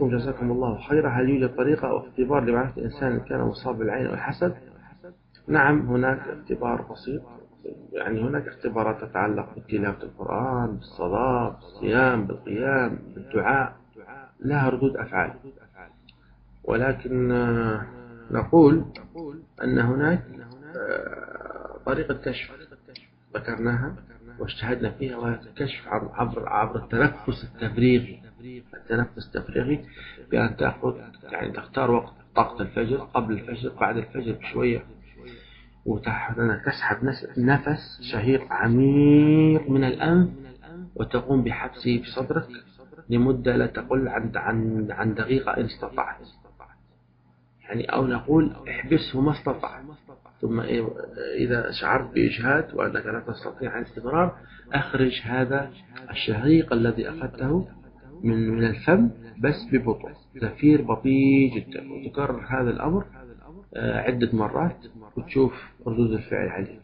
جزاكم الله خيرا. هل يوجد طريقة أو اختبار لمعرفة الإنسان إن كان مصاب بالعين أو الحسد نعم هناك اختبار بسيط. يعني هناك اختبارات تتعلق بتلاوة القرآن بالصلاة بالصيام بالقيام بالدعاء. لها ردود أفعال. ولكن آه، نقول أن هناك آه، طريقة كشف ذكرناها. واجتهدنا فيها وهي الكشف عبر عبر التنفس التفريغي التنفس التفريغي بأن تأخذ يعني تختار وقت طاقة الفجر قبل الفجر بعد الفجر بشوية. وتسحب نفس شهيق عميق من الأنف وتقوم بحبسه في صدرك لمدة لا تقل عن عن عن دقيقة إن استطعت. يعني أو نقول احبسه ما استطعت. ثم إيه، إذا شعرت بإجهاد وأنك لا تستطيع الاستمرار أخرج هذا الشهيق الذي أخذته من من الفم بس ببطء. زفير بطيء جدا. وتكرر هذا الأمر آه، عدة مرات وتشوف ردود الفعل عليك.